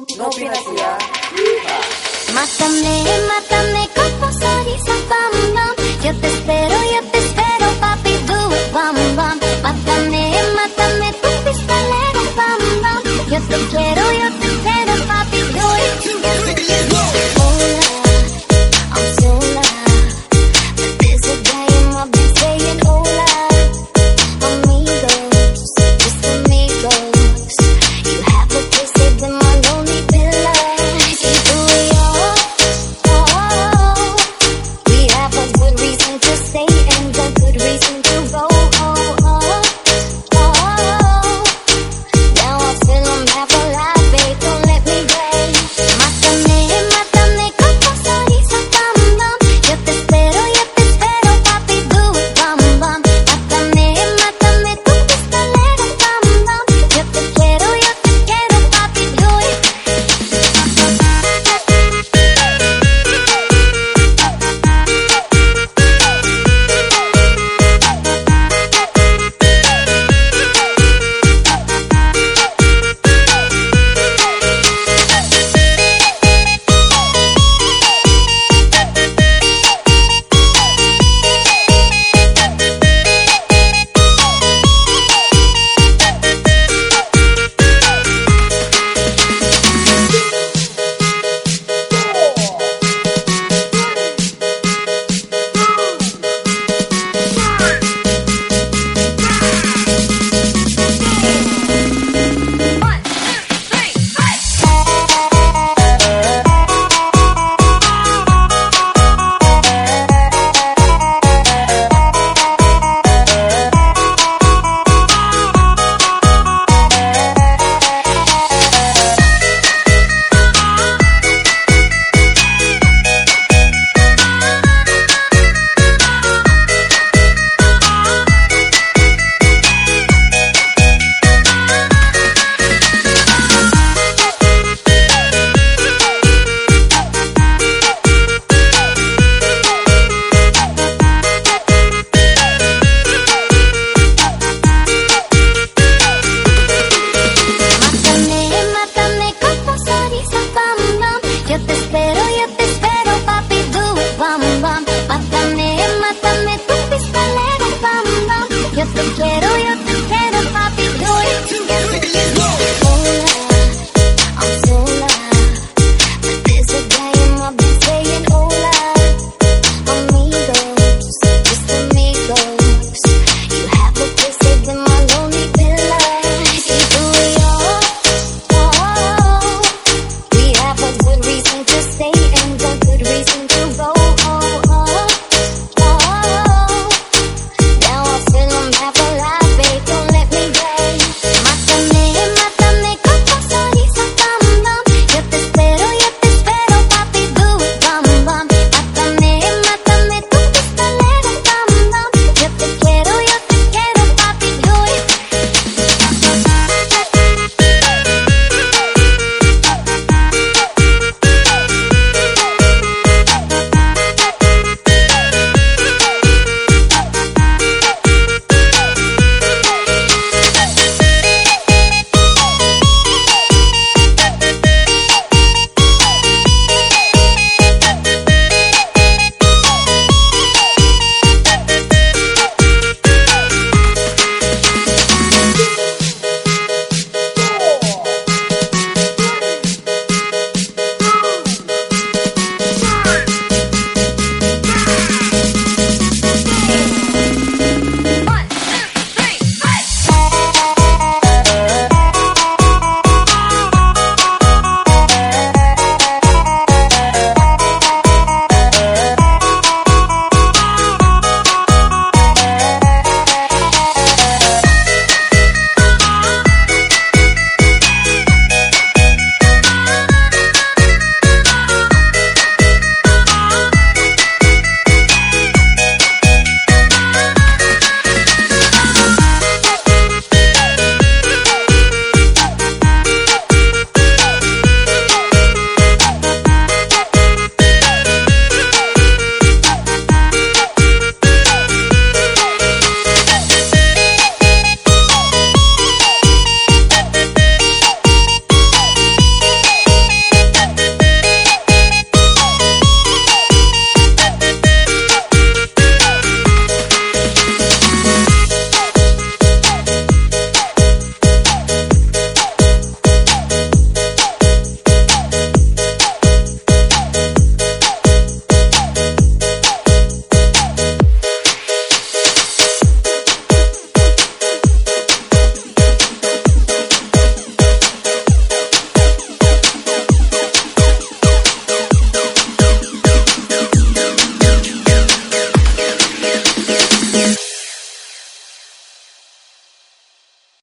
No pinasia. Mátame, mátame con tus sonrisa, bam, bam. Yo te espero, yo Pero yo te quiero, papi, no Do it let's go.